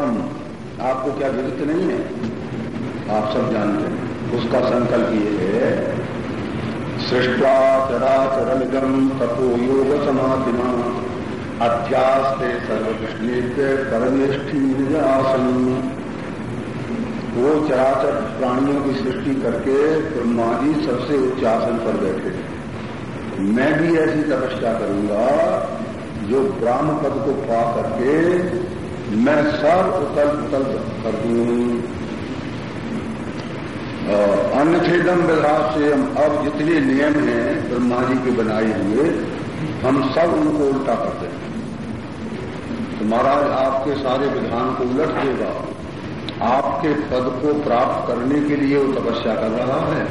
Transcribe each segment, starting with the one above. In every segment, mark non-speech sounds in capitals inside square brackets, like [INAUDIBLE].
विदितम आपको क्या विदित नहीं है? आप सब जानते हैं। उसका संकल्प ये है सृष्टा चराचरलिगम तपो योग समाधिमा अध्यास्ते सर्वकृष्ण परमेष्ठी निजासन वो चराचर प्राणियों की सृष्टि करके ब्रह्मा जी सबसे उच्च आसन पर बैठे। मैं भी ऐसी तपस्या करूँगा, जो ब्राह्म पद को पा करके मैं सब उतल उतल कर दू। अन्य छेदम विधान से हम अब जितने नियम हैं, ब्रह्मा जी के बनाए हुए, हम सब उनको उल्टा करते हैं। तो महाराज, आपके सारे विधान को उलट देगा। आपके पद को प्राप्त करने के लिए वो तपस्या कर रहा है।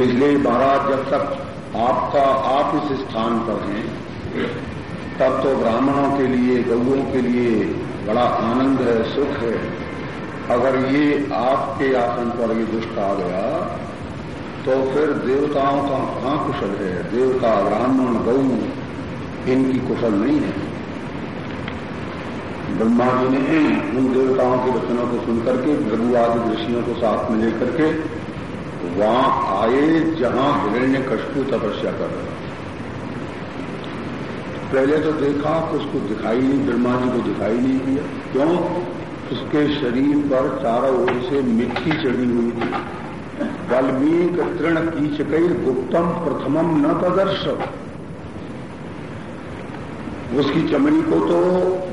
इसलिए महाराज, जब तक आपका, आप इस स्थान पर हैं तब तो ब्राह्मणों के लिए गौओं के लिए बड़ा आनंद है सुख है। अगर ये आपके आसन पर ये दुष्ट आ गया तो फिर देवताओं का कहाँ कुशल है? देवता, ब्राह्मण, गऊ, इनकी कुशल नहीं है। ब्रह्मा जी ने उन देवताओं के वचनों को सुनकर के भृगु आदि ऋषियों को साथ में लेकर के, वहाँ आए जहाँ हिरण्य कष्टु तपस्या कर रहे पहले तो देखा, उसको दिखाई नहीं ब्रह्मा जी को दिखाई नहीं दिया। क्यों? उसके शरीर पर चारों ओर से मिट्टी चढ़ी हुई थी। बल्मीक तृण कीचकई गुप्तम प्रथमम न प्रदर्श उसकी चमड़ी को तो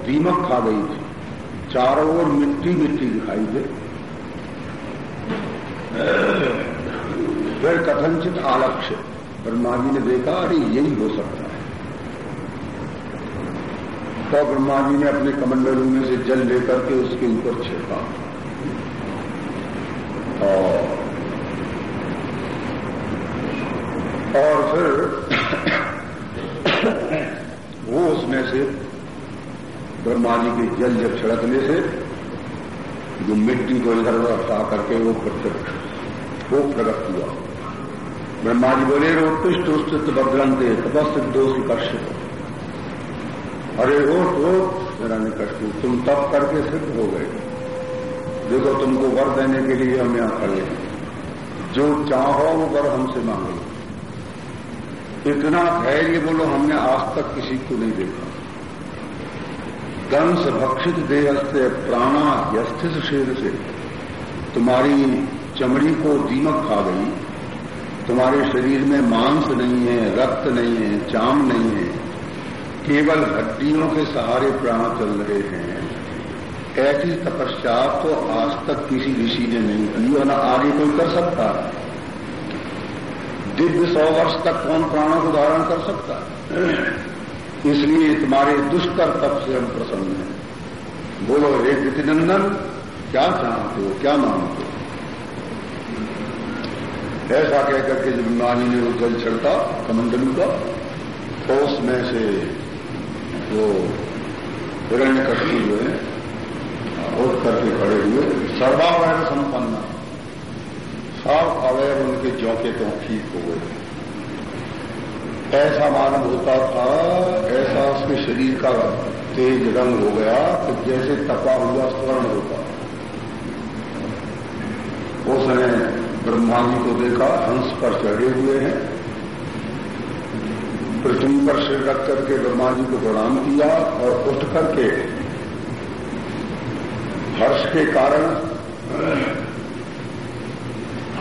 दीमक खा गई थी। चारों ओर मिट्टी मिट्टी दिखाई दे। फिर कथनचित आलक्ष्य। ब्रह्मा जी ने देखा, अरे यही हो सकता तो ब्रह्मा जी ने अपने कमंडलों में से जल लेकर के उसके ऊपर छिड़का। और और फिर वो उसमें से ब्रह्मा जी के जल जब छिड़कने से जो मिट्टी को इधर उधर हटा करके वो प्रत्यक्ष वो प्रकट हुआ। ब्रह्मा जी बोले रोटिष्ट उष्टित बद्रंते तपस्थित दोष कष्ट अरे हो तो मेरा निकष्ट तुम तप करके सिद्ध हो गए। देखो, तुमको वर देने के लिए हम यहाँ खड़े हैं। जो चाहो, वो वर हमसे मांगो इतना धैर्य बोलो, हमने आज तक किसी को नहीं देखा। दंश भक्षित देह से प्राणा यस्थित शेर से तुम्हारी चमड़ी को दीमक खा गई। तुम्हारे शरीर में मांस नहीं है, रक्त नहीं है, चाम नहीं है। केवल हड्डियों के सहारे प्राण चल रहे हैं। ऐसी तपस्या तो आज तक किसी ऋषि ने नहीं की और न आगे कोई कर सकता। दिव्य सौ वर्ष तक कौन प्राणों को धारण कर सकता? इसलिए तुम्हारे दुष्कर तप से हम प्रसन्न हैं। बोलो, हे वितिनंदन क्या चाहते हो, क्या मांगते हो? ऐसा कहकर के जब नानी ने वो जल छिड़का कमंडलू का तो उसमें से वो हिरण्य कष्टी जो है उठ करके खड़े हुए। सर्वावय संपन्न। सब अवयव उनके जौके तो ठीक हो गए। ऐसा मानव होता था, ऐसा उसके शरीर का तेज रंग हो गया तो जैसे तपा हुआ स्वर्ण होता। उसने ब्रह्मा जी को देखा, हंस पर चढ़े हुए हैं। पृथ्वी पर सिर रख करके ब्रह्मा जी को प्रणाम किया और उठ करके हर्ष के कारण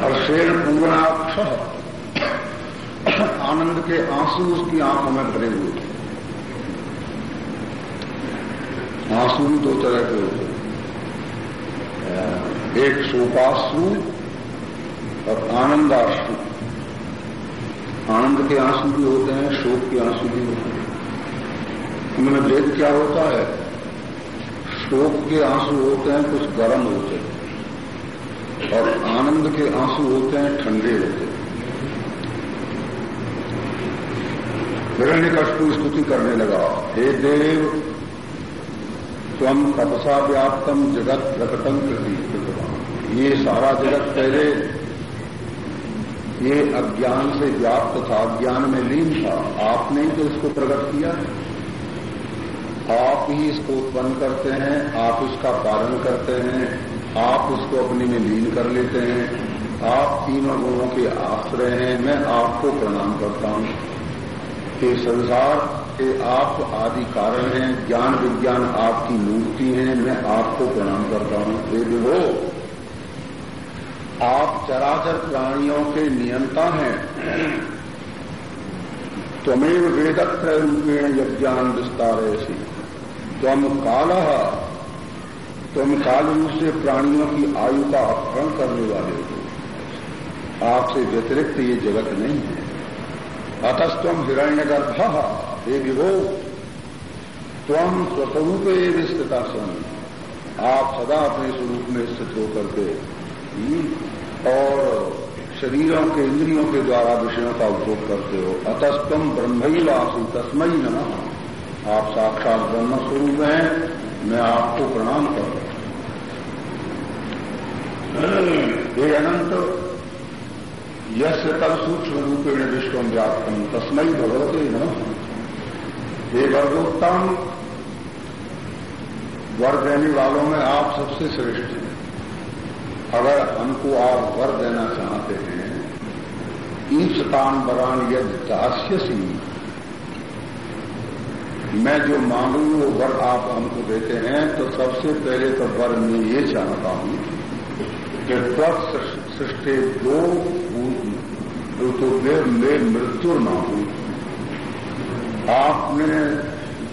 हर्षेण पूर्णाक्ष आनंद के आँसू उसकी आँखों में भरे हुए थे। आँसू भी दो तरह के होते एक शोकाश्रु और आनंदाश्रु। आनंद के आँसू भी होते हैं, शोक के आँसू भी होते हैं। उनमें भेद क्या होता है? शोक के आँसू होते हैं, कुछ गर्म होते हैं। और आनंद के आँसू होते हैं, ठंडे होते हैं। हिरण्य कष्ट स्तुति करने लगा, हे देव स्वम तपसा व्याप्तम जगत प्रकटम कृति ये सारा जगत पहले ये अज्ञान से व्याप्त था, अज्ञान में लीन था। आपने ही तो इसको प्रकट किया। आप ही इसको उत्पन्न करते हैं, आप इसका पालन करते हैं, आप उसको अपने में लीन कर लेते हैं। आप तीनों गुणों के आश्रय हैं, मैं आपको प्रणाम करता हूँ। कि संसार के आप आदि कारण हैं, ज्ञान विज्ञान आपकी मूर्ति है, मैं आपको प्रणाम करता हूँ। वे विभो आप चराचर प्राणियों के नियंता हैं। त्वमेव वेदत्र रूपेण यज्ञान विस्तार ऐसी त्वम काल तुम काल रूप से प्राणियों की आयु का अपहरण करने वाले हो। आपसे व्यतिरिक्त ये जगत नहीं है। अतस्तम हिरण्य गर्भ हे विभो। त्वम स्वस्वरूप स्थिता सन आप सदा अपने स्वरूप में स्थित होकर के और शरीरों के इंद्रियों के द्वारा विषयों का उपभोग करते हो। अतस्तम ब्रह्म ही वासी तस्मयी नमः। आप साक्षात ब्रह्म स्वरूप हैं, मैं आपको प्रणाम कर हे। अनंत यश तब सूक्ष्म रूपेण विश्व व्याप्तम तस्मय भगवते न हे वर्गोत्तम वर देने वालों में आप सबसे श्रेष्ठ अगर हमको आप वर देना चाहते हैं ईशतान बरान यद दास्य सिंह मैं जो मांगू, वो वर आप हमको देते हैं तो सबसे पहले तो वर मैं ये चाहता हूँ कि त्वत सृष्टि दो ऋतुदेव में मृत्यु ना हो। आपने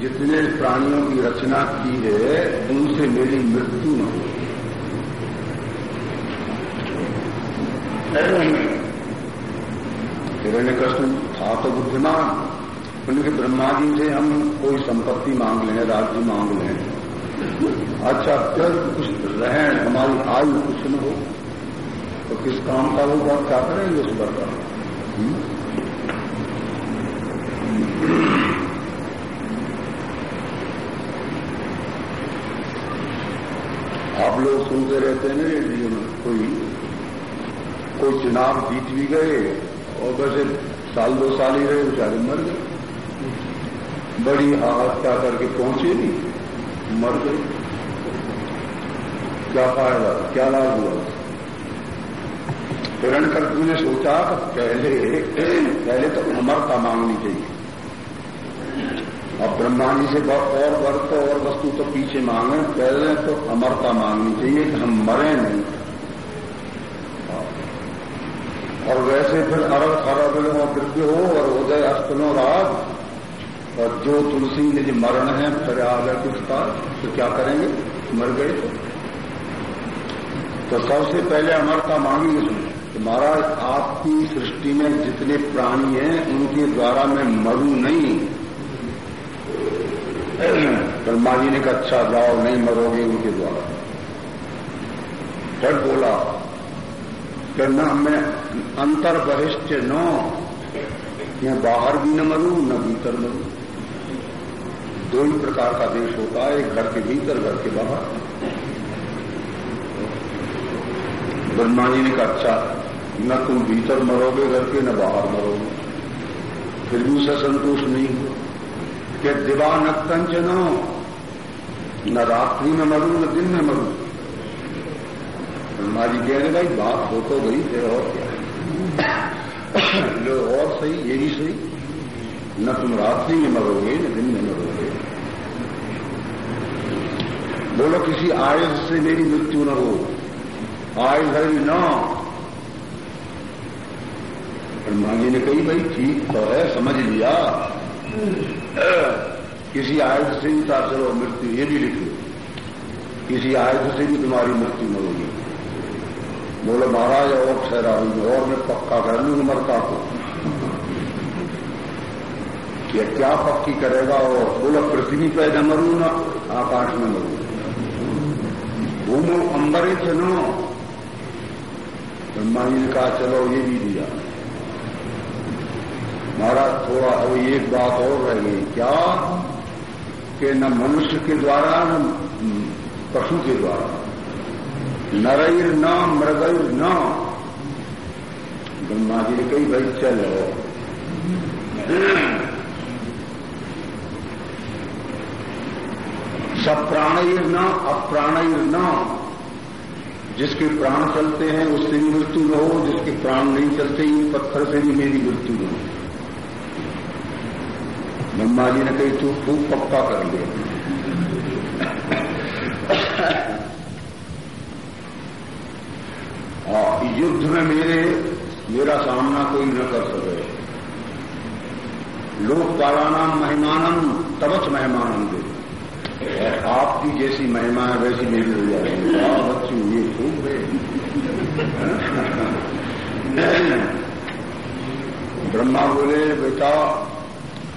जितने प्राणियों की रचना की है, उनसे मेरी मृत्यु न हो। हिरण्य कृष्ण था तो बुद्धिमान उनके ब्रह्मा जी से हम कोई संपत्ति मांग लें राज्य मांग लें अच्छा फिर कुछ रहे हमारी आयु कुछ न हो तो किस काम का बात क्या करेंगे उस पर का? आप लोग सुनते रहते हैं रेडियो में, कोई कोई चुनाव जीत भी गए और वैसे साल दो साल ही रहे, बेचारे मर गए। बड़ी आत्या करके पहुँचे नहीं, मर गए। क्या फ़ायदा, क्या लाभ हुआ? हिरण कर्तव्य ने सोचा पहले पहले तो अमरता मांगनी चाहिए। अब ब्रह्मा जी से और वर्ग और वस्तु तो पीछे मांगे, पहले तो अमरता मांगनी चाहिए कि हम मरे नहीं। और वैसे फिर अरब खरब वृद्धि हो और उदय अस्तनो राज और जो तुलसी निज मरण है फिर आ गए कुछ का तो क्या करेंगे? मर गए तो। तो सबसे पहले अमरता मांगी उसने कि महाराज, आपकी सृष्टि में जितने प्राणी हैं, उनके द्वारा मैं मरू नहीं। ब्रह्मा जी ने कहा अच्छा जाओ, नहीं मरोगे उनके द्वारा। फिर बोला कि न मैं अंतर बहिष्ठ न यहाँ बाहर भी न मरू, न भीतर मरू। दो ही प्रकार का देश होता है घर के भीतर, घर के बाहर। ब्रह्मा जी ने कहा अच्छा न तुम भीतर मरोगे घर के, न बाहर मरोगे। फिर भी उसे संतोष नहीं हो कि दिवा न कंचन न रात्रि में मरू, न दिन में मरू। ब्रह्मा जी कह रहे, भाई, बात हो तो गई, फिर और क्या? और सही, ये भी सही। न तुम रात्रि में मरोगे, न दिन में मरोगे। बोलो, किसी आयुष से मेरी मृत्यु न हो। आयुष है न। ब्रह्मा जी ने कही, भाई, ठीक तो है, समझ लिया। किसी आयुष से भी चलो मृत्यु, ये भी लिखो किसी आयुध से भी तुम्हारी मृत्यु न होगी बोलो, महाराज, और ठहरा हुई और मैं पक्का कर लू मरता को। ये क्या पक्की करेगा? और बोलो, पृथ्वी पे न मरू ना, आकाश में मरू। भूमो अंबरे चलो ब्रह्मा जी ने कहा, चलो, ये भी दिया। महाराज, थोड़ा अब एक बात और रह गई। क्या? कि न मनुष्य के द्वारा, न पशु के द्वारा। नरैर न, मृगैर न। ब्रह्मा जी ने कही, भाई, चलो। सप्राण न अप्राण न। जिसके प्राण चलते हैं, उससे भी मृत्यु न हो। जिसके प्राण नहीं चलते इन पत्थर से भी मेरी मृत्यु न हो। ब्रह्मा जी ने कही, तू खूब पक्का कर लिया युद्ध में मेरे, मेरा सामना कोई न कर सके। लोकपालानाम महिमानम तवच मेहमानम दे। आपकी जैसी महिमा है, वैसी मेरी हो जाएगी। ये खूब है। ब्रह्मा बोले, बेटा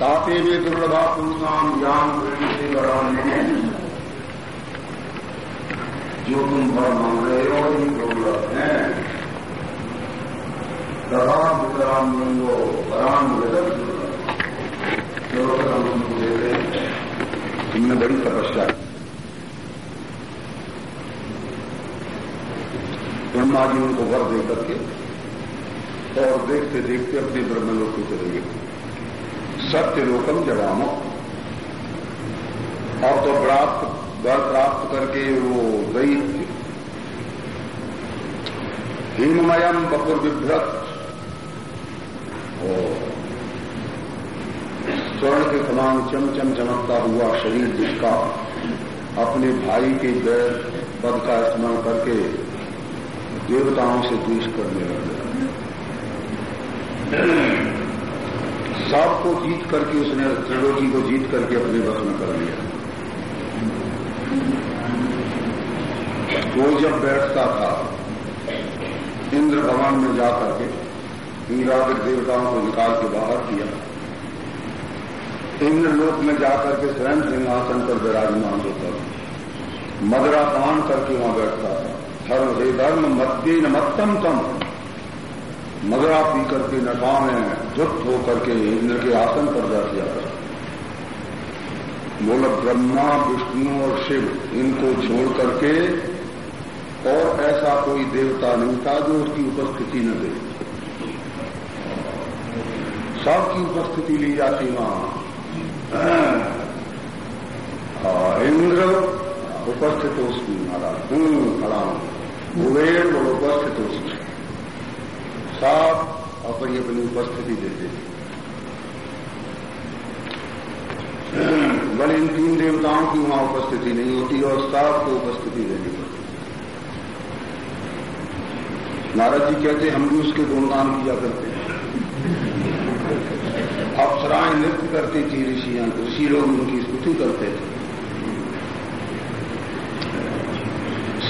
ताते वे दुर्लभा पुरुषाम ज्ञान से बढ़ाने जो तुम बड़ा मांग रहे हो दुर्लभ है। दराम वितराम लिंगो बड़ी तपस्या ब्रह्मा जी उनको वर दे करके और देखते देखते अपने ब्रह्मलोक को चले गए। सत्य लोकम जवामो और तो प्राप्त, वर प्राप्त करके वो दैत्य हिममयम बपुर विभ्रत स्वर्ण के समान चमचम चमकता हुआ शरीर जिसका अपने भाई के बैर पद का स्मरण करके देवताओं से द्वेष करने लगे। सबको जीत करके उसने त्रिलोकी को जीत करके अपने बस में कर लिया। वो जब बैठता था, इंद्र भवन में जाकर के इंद्राविद देवताओं को निकाल के बाहर किया। इंद्रलोक में जाकर के स्वयं सिंहासन पर विराजमान होता मदरा पान करके वहाँ बैठता था धर्म, हे धर्म मध्य न मत्तम तम। मदरा पी करके नशा में दुख होकर के इंद्र के आसन पर बैठ जाता बोल ब्रह्मा, विष्णु और शिव इनको छोड़ करके और ऐसा कोई देवता नहीं था जो उसकी उपस्थिति न दे। सबकी उपस्थिति ली जाती वहाँ। इंद्र उपस्थित उसकी महाराज हूँ खड़ा हूँ। कुबेर और उपस्थित उसकी। सब अपनी अपनी उपस्थिति देते बल इन तीन देवताओं की वहाँ उपस्थिति नहीं होती और साफ़ को उपस्थिति देनी पड़ती नारद जी कहते, हम भी उसके गुणगान किया करते नृत्य करती थी ऋषियाँ ऋषि लोग उनकी स्तुति करते थे।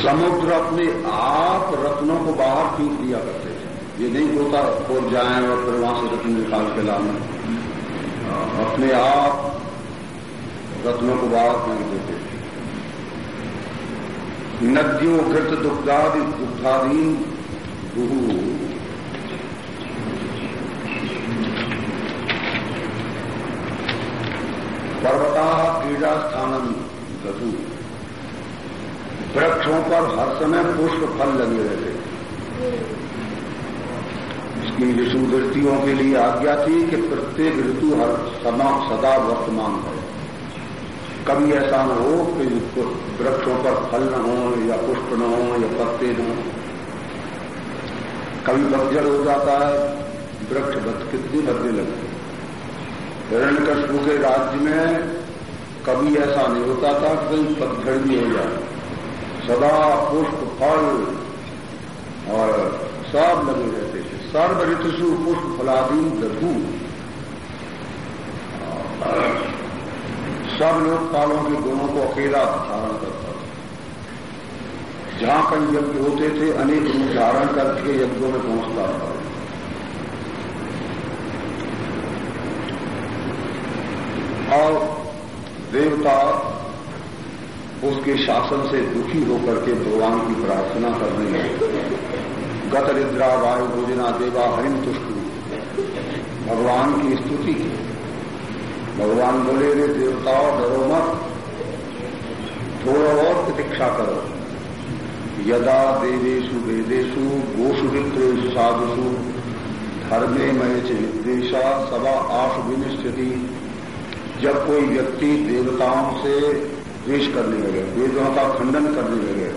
समुद्र अपने आप रत्नों को बाहर फीक दिया करते थे। ये नहीं होता खोल जाए और फिर वहाँ से रत्न निकाल के लाना। अपने आप रत्नों को बाहर फेंक देते थे। नदियों, घृत दुग्धादि दुग्धादीन गुरु पर्वता क्रीड़ा स्थानम गधु वृक्षों पर हर समय पुष्प फल लगे रहते। इसकी ऋषु वृत्तियों के लिए आज्ञा थी कि प्रत्येक ऋतु हर सदा सदा वर्तमान है। कभी ऐसा न हो कि वृक्षों पर फल न हो, या पुष्प न हो, या पत्ते न हो। कभी पतझड़ हो जाता है, वृक्ष कितनी बदले लगते हिरण्यकश्यप के राज्य में कभी ऐसा नहीं होता था कि कहीं पतझड़ भी हो जाए। सदा पुष्प, फल और सब लगे रहते थे। सर्व ऋतुषु पुष्प फलादीन लघु। सब लोकपालों के गुणों को अकेला धारण करता था। जहाँ कहीं यज्ञ होते थे, अनेक रूप धारण करके यज्ञों में पहुँचता था। और देवता उसके शासन से दुखी होकर के भगवान की प्रार्थना करने लगे। गत निद्रा वायु भोजना देवा हरिम तुष्टु। भगवान की स्तुति की। भगवान बोले, रे देवताओं डरो मत। थोड़ा और प्रतीक्षा करो। यदा देवेशु वेदेशु गोषु विप्रेशु साधुषु, धर्मे मय च विद्वेशा सभा आशु विनिश्चिति। जब कोई व्यक्ति देवताओं से द्वेष करने लगे, वेदों का खंडन करने लगे,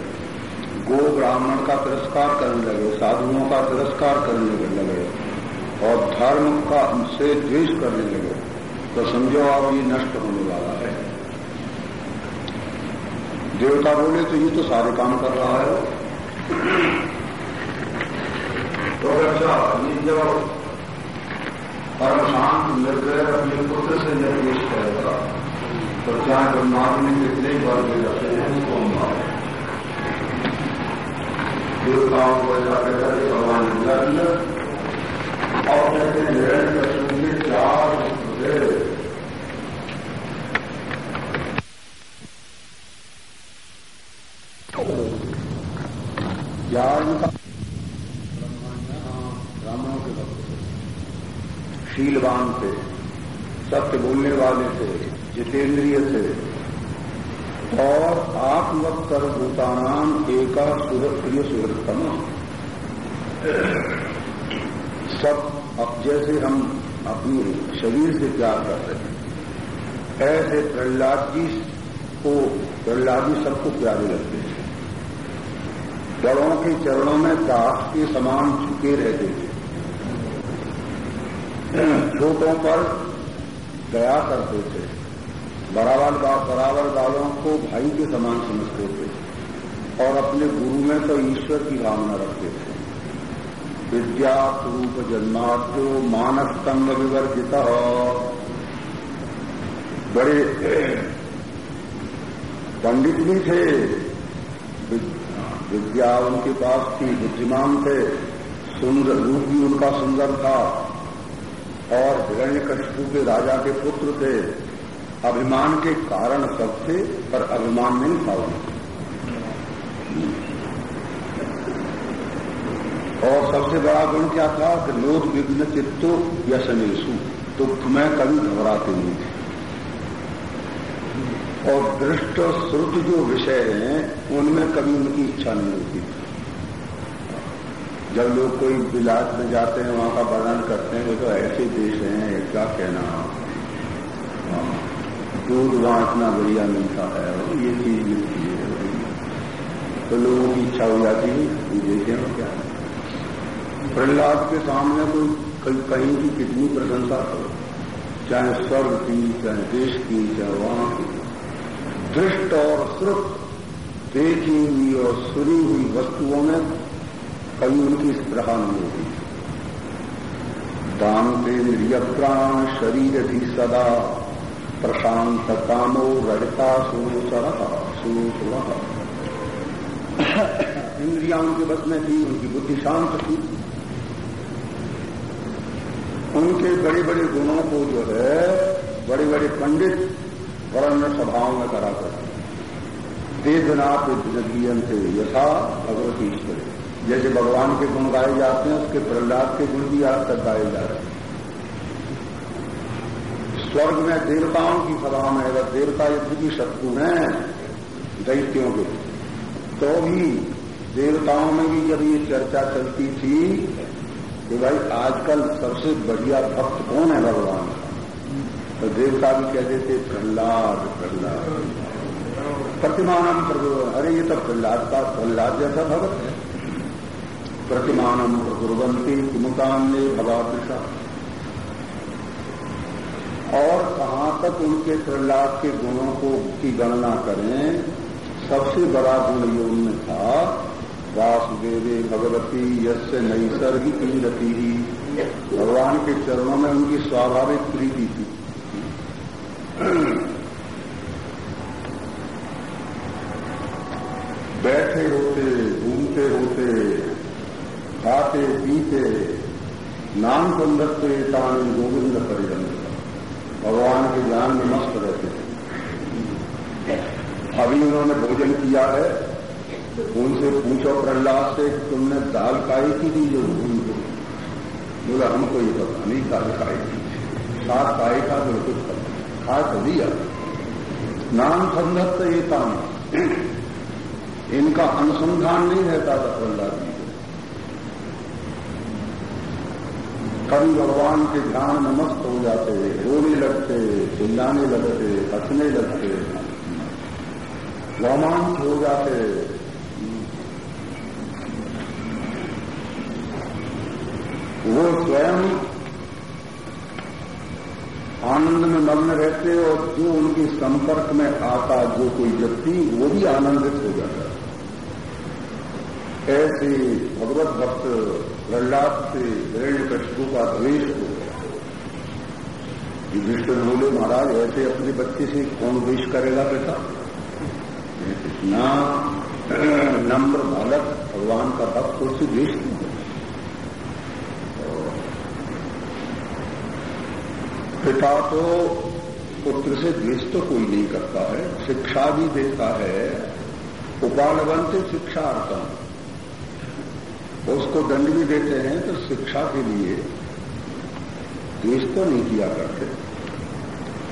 गो ब्राह्मण का तिरस्कार करने लगे, साधुओं का तिरस्कार करने लगे, और धर्म का से द्वेष करने लगे तो समझो आप ये नष्ट होने वाला है। देवता बोले तो ये तो सारे काम कर रहा है। [CLEARS THROAT] तो अच्छा ये जब परम शांत निर्दय अपने पुत्र से निर्देश करेगा। तो चाहे ब्रह्मांड में कितने वर्ग जाते हैं उसको हम देवताओं को ऐसा कहकर भगवान निरंतर और कहते हैं निरंतर के चार ज्ञान का ब्राह्मणों के भक्त थे शीलवान थे सत्य बोलने वाले थे जितेंद्रिय थे और आत्मवत सर्वभूतानाम एका प्रिय सुहृतम सब अब जैसे हम अपने शरीर से प्यार करते हैं ऐसे प्रहलाद जी को प्रहलाद जी सबको प्यारे लगते थे। बड़ों के चरणों में दास के समान झुके रहते थे। छोटों पर दया करते थे। बराबर बराबर वालों को भाई के समान समझते थे और अपने गुरु में तो ईश्वर की भावना रखते थे। विद्या स्वरूप जन्माद्यो मानस तंग विवर्जित बड़े पंडित भी थे विद्या उनके पास थी, बुद्धिमान थे, सुंदर रूप भी उनका सुंदर था। और हिरण्य कश्यू के राजा के पुत्र थे। अभिमान के कारण सब थे, पर अभिमान नहीं था और सबसे बड़ा गुण क्या था कि लोध विघ्न चित्तो व्यसनेशु तो मैं कभी घबराते नहीं थे। और दृष्ट और श्रुत जो विषय हैं, उनमें कभी उनकी इच्छा नहीं होती। जब लोग कोई विलास में जाते हैं, वहाँ का वर्णन करते हैं, वो तो ऐसे देश हैं क्या कहना दूध वहाँ इतना बढ़िया मिलता है ये चीज़ मिलती है तो लोगों की इच्छा हो जाती है देखें और क्या प्रहलाद के सामने कोई कहीं की कितनी प्रशंसा करो, चाहे स्वर्ग की, चाहे देश की, चाहे वहाँ की। दृष्ट और श्रुत देखी हुई और सुनी हुई वस्तुओं में कभी उनकी स्प्रहा नहीं होगी दान के निर्यप्राण शरीर भी सदा, प्रशांत कामो रजता सुसर सुसुर इंद्रिया उनके बस में थी उनकी बुद्धि शांत थी। उनके बड़े बड़े गुणों को जो है बड़े बड़े पंडित वर्ण सभाओं में करा करते वेदनाथ जगीयन से यथा भगवती ईश्वर जैसे भगवान के गुण गाए जाते हैं, उसके प्रहलाद के गुण भी आज तक गाए जा रहे हैं। स्वर्ग में देवताओं की सभा में अगर देवता युद्ध की शत्रु हैं, दैत्यों के तो भी देवताओं में भी जब ये चर्चा चलती थी कि भाई आजकल सबसे बढ़िया भक्त कौन है भगवान? तो देवता भी कहते थे, प्रहलाद प्रहलाद। प्रतिमानम प्रभु, अरे ये तो प्रहलाद का प्रहलाद जैसा भगत है। प्रतिमानम प्रकुरबंती किमुतान ने भगादृषा और कहाँ तक उनके प्रहलाद के गुणों को की गणना करें, सबसे बड़ा गुण ये उनमें था, वासुदेवे भगवती यस्य नैसर्गिक रति। ही भगवान के चरणों में उनकी स्वाभाविक प्रीति थी। [CLEARS THROAT] बैठे होते, घूमते होते, खाते, पीते, नाम संदत्ते तान गोविंद परिजन। भगवान के ज्ञान में मस्त रहते थे अभी उन्होंने भोजन किया है। उनसे पूछो प्रहलाद से तुमने दाल खाई की थी जो उनको बोला, हमको ये पता नहीं, दाल खाई थी। सात खाई था तो कुछ खा तो दिया नाम संधत्त ये काम। इनका अनुसंधान नहीं रहता प्रहलाद जी। कभी भगवान के ध्यान में मस्त हो जाते, रोने लगते, चिल्लाने लगते, हंसने लगते। रोमांच हो जाते। वो स्वयं आनंद में मग्न रहते और जो उनके संपर्क में आता, जो कोई व्यक्ति, वो भी आनंदित हो जाता ऐसे भगवत भक्त प्रहलाद से हिरण्य कशबू का द्वेष हो गया। युधिष्ठिर बोले, महाराज, ऐसे अपने बच्चे से कौन द्वेष करेगा बेटा? इतना नम्र बालक, भगवान का भक्त, उससे द्वेष क्यों पिता तो पुत्र से द्वेष तो कोई नहीं करता है, शिक्षा भी देता है। उपालवंत शिक्षार्थम। उसको दंड भी देते हैं तो शिक्षा के लिए द्वेष तो नहीं किया करते।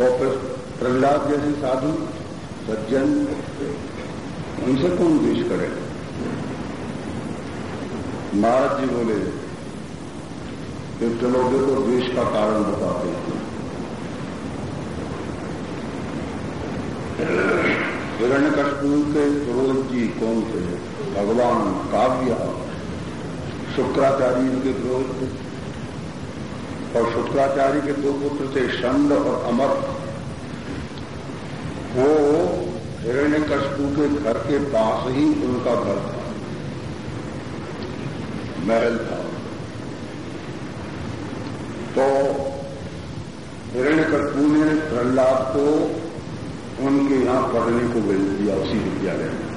और प्रहलाद जैसे साधु, सज्जन, उनसे कौन द्वेष करे? महाराज जी बोले चलो, देखो, द्वेष का कारण बताते हैं। हिरण्य कशपू के क्रोध जी कौन थे भगवान काव्य शुक्राचार्य के क्रोध थे और शुक्राचार्य के दो पुत्र थे षंड और अमर। वो हिरण्य कशपू के घर के पास ही उनका घर था। महल था। तो हिरण्य कशपू ने प्रहलाद को पढ़ने को भेज दिया उसी विद्यालय। में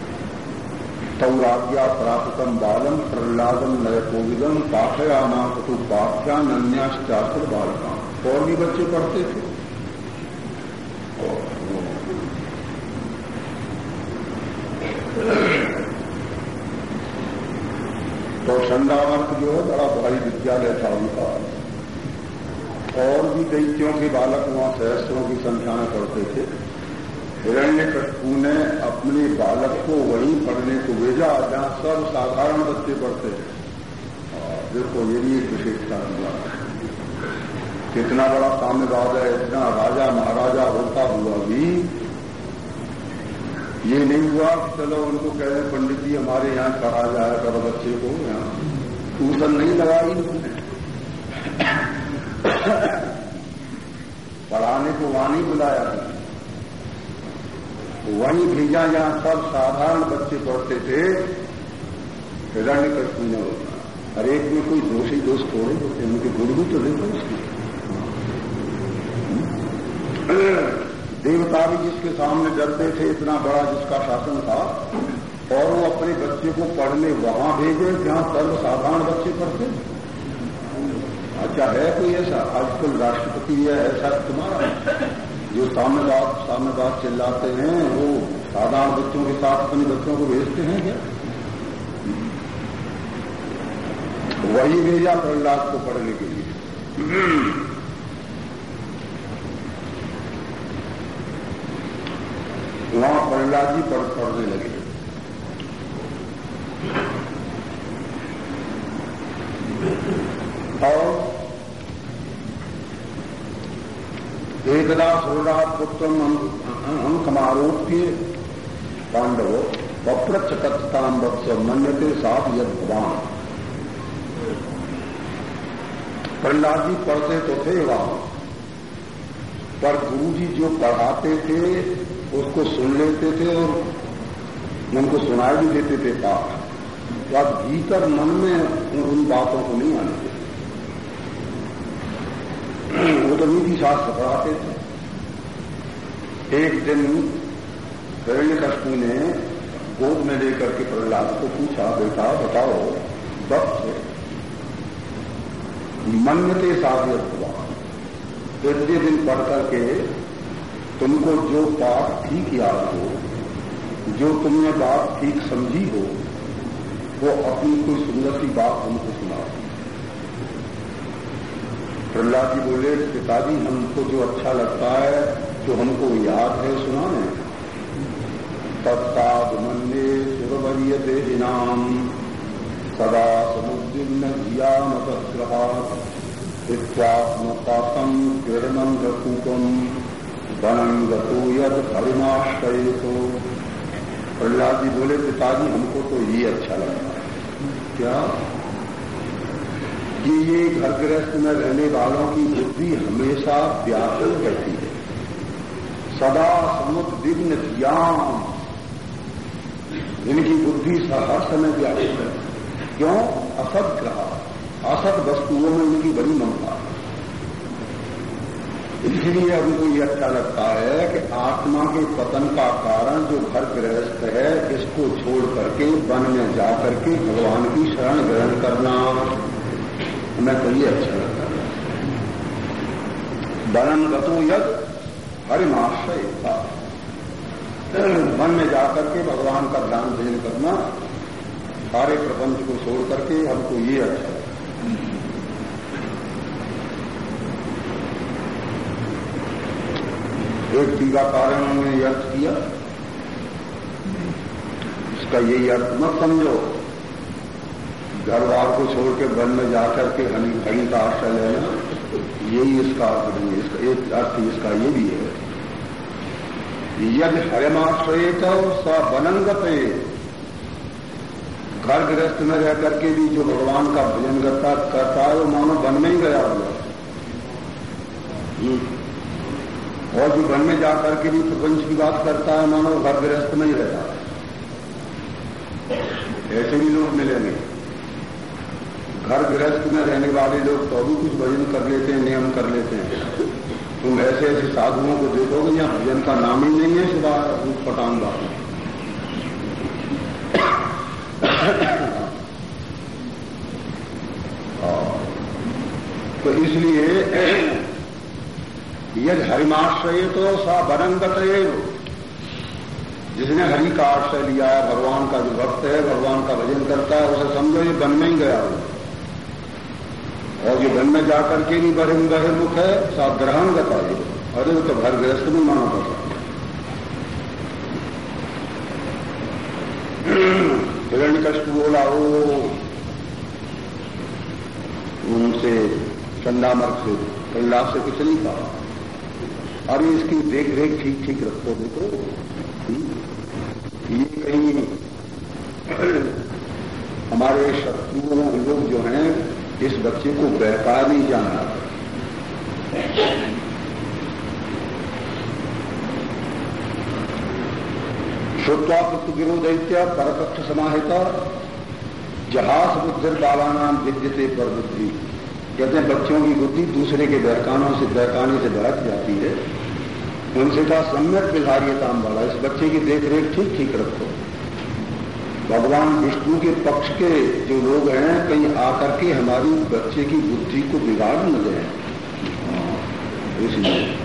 तौराज्ञा प्राप्तम बालम प्रहलादम नय कोविदम पाठयाना तो पाठ्यान अन्याश्चात्र बालका और भी बच्चे पढ़ते थे? तो संडावर्त जो है, बड़ा भारी विद्यालय था उनका। और भी दैत्यों के बालक वहाँ सहस्त्रों की संख्या में पढ़ते थे। हिरण्य कटू ने अपने बालक को वहीं पढ़ने को भेजा, जहाँ सब साधारण बच्चे पढ़ते हैं देखो, ये भी एक विशेषता हुआ। कितना बड़ा साम्यवाद है, इतना राजा महाराजा होता हुआ भी ये नहीं हुआ चलो उनको कह रहे पंडित जी, हमारे यहाँ पढ़ा जाए, करो बच्चे को, यहाँ ट्यूशन नहीं लगाई उन्होंने। पढ़ाने को वहाँ नहीं बुलाया। था वहीं भेजा जहाँ सब साधारण बच्चे पढ़ते थे, हिरण्य कश्यप ने होता हर एक में कोई दोषी दोष थोड़े होते उनके गुरु भी तो देखो उसके। देवता भी जिसके सामने डरते थे, इतना बड़ा जिसका शासन था, और वो अपने बच्चे को पढ़ने वहाँ भेजे, जहाँ सर्वसाधारण बच्चे पढ़ते अच्छा है कोई ऐसा? आजकल राष्ट्रपति है, ऐसा तुम्हारा? जो सामने बात चिल्लाते हैं, वो साधारण बच्चों के साथ अपने बच्चों को भेजते हैं क्या? वही भेजा प्रहलाद को पढ़ने के लिए। वहाँ प्रहलाद जी पढ़ने लगे और एकदा सोड़ा पुत्र अंकमारोप्य। पांडव वप्रच वत्स मन्यते साथ यद भगवान प्रहलाद जी पढ़ते तो थे वहाँ। पर गुरु जी जो पढ़ाते थे, उसको सुन लेते थे और उनको सुनाई भी देते थे पाठ। तो अब भीतर मन में उन बातों को नहीं आने देते [CLEARS THROAT] वो तो नीति शास्त्र पढ़ाते थे। एक दिन हिरण्य कश्मी ने गोद में लेकर के प्रहलाद को पूछा, बेटा, बताओ, वक्त मन्यते साध्य हुआ। इतने दिन पढ़ करके तुमको जो बात ठीक याद हो, जो तुमने बात ठीक समझी हो, वो अपनी कोई सुंदर सी बात हमको सुनाओ प्रहलाद जी बोले, पिताजी, हमको जो अच्छा लगता है जो हमको याद है सुनाने तत्ताद मन्ये सुरवरीयते दिनाम। सदा समुद्रिन्न धियामतग्रहा इत्यात्मपातम किरणम वनम गतो यद हरिमाश्रयतो प्रहलाद जी बोले, पिताजी, हमको तो ये अच्छा लगता है। क्या? कि ये घर गृहस्थ में रहने वालों की बुद्धि हमेशा व्याकुल रहती है। सदा समुद्र विघ्न ज्ञान। इनकी बुद्धि हर समय व्याकुल है। क्यों? असत ग्रह असत वस्तुओं में उनकी बड़ी ममता इसलिए हमको ये अच्छा लगता है कि आत्मा के पतन का कारण जो घर गृहस्थ है, इसको छोड़ करके, वन में जा करके भगवान की शरण ग्रहण करना। हमें तो ये अच्छा लगता है। वनम गतो यद हरिमाश्रय था। वन में जाकर के भगवान का ध्यान भजन करना, सारे प्रपंच को छोड़ करके हमको ये अच्छा एक टीकाकारों ने अर्थ किया। इसका यही अर्थ, मत समझो। घर बार को छोड़ के वन में जाकर के हनी का आश्रय लेना। यही इसका अर्थ नहीं है, इसका एक अर्थ इसका ये भी है यदि हरमाश्रय तो स बनंगत घर गृहस्थ में रह करके भी जो भगवान का भजन करता करता है, वो मानो वन में ही गया हुआ और जो वन में जाकर के भी प्रपंच की बात करता है, मानो घर गृहस्थ में ही रहता है। ऐसे भी लोग मिलेंगे। घर गृहस्थ में रहने वाले लोग तो भी कुछ भजन कर लेते हैं, नियम कर लेते हैं। तुम ऐसे ऐसे साधुओं को देखोगे, यहाँ भजन का नाम ही नहीं है, सिवा पटान बात तो इसलिए, यद हरिमाश्रय तो सा बनंगत जिसने हरि का आश्रय लिया है, भगवान का जो भक्त है, भगवान का भजन करता है, उसे समझो ये बन में ही गया हो। और ये वन में जाकर के भी बहिर् बहिर्मुख है सा ग्रहण ये अरे वो तो घर गृहस्थ में माना पड़ता हिरण कष्ट बोला वो उनसे चंडामर्ग से प्रहलाद से कुछ नहीं कहा। अरे इसकी देख रेख ठीक ठीक रखो देखो ये कहीं हमारे शत्रुओं लोग जो हैं इस बच्चे को बहका नहीं जाना श्रुत्वा गिरो दैत्य परपक्ष समाहिता जहाज़ बुद्धिर बाबा नाम विद्यते पर बुद्धि कहते हैं, बच्चों की बुद्धि दूसरे के बहकानों से बहकाने से बहक जाती है। उनसे कहा, सम्यक विधार्यताम वाला, इस बच्चे की देखरेख ठीक ठीक रखो। भगवान विष्णु के पक्ष के जो लोग हैं, कहीं आकर के हमारी बच्चे की बुद्धि को बिगाड़ न दें। इसलिए।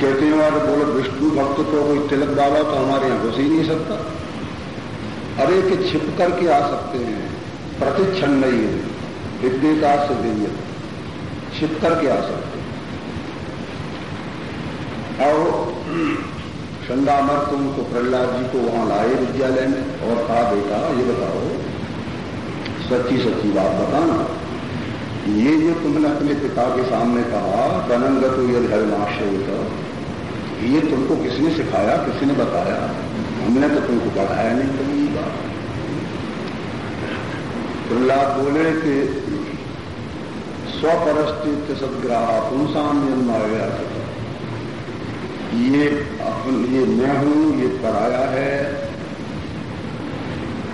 कहते हैं और बोलो, विष्णु भक्त तो कोई तिलक बाबा तो हमारे यहाँ घुस ही नहीं सकता। अरे के छिप करके आ सकते हैं। प्रतिक्षण नहीं है। विद्यता से दिव्य छिप करके आ सकते हैं। और शंगामर तुमको प्रहलाद जी को वहाँ लाए विद्यालय में। और कहा, बेटा, ये बताओ, सच्ची सच्ची बात बताना। ये जो तुमने अपने पिता के सामने कहा बनंगत ये धर्माश्रय ये तुमको किसने सिखाया, किसने बताया? हमने तो तुमको पढ़ाया नहीं कभी बात। प्रहलाद बोले कि, स्वपरस्थित सदग्राह पुंसाम जन्म आया ये अपन, ये मैं हूँ, ये पराया है।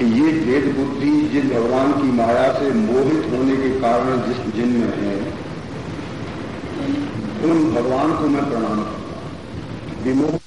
ये भेद बुद्धि जिन भगवान की माया से मोहित होने के कारण जिस जिन में है, उन भगवान को मैं प्रणाम करता विमोह